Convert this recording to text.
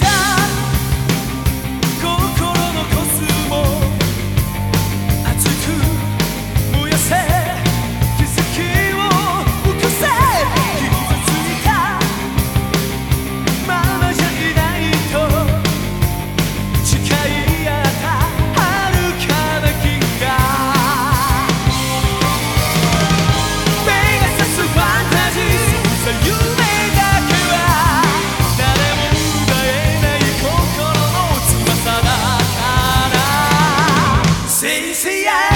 done see ya.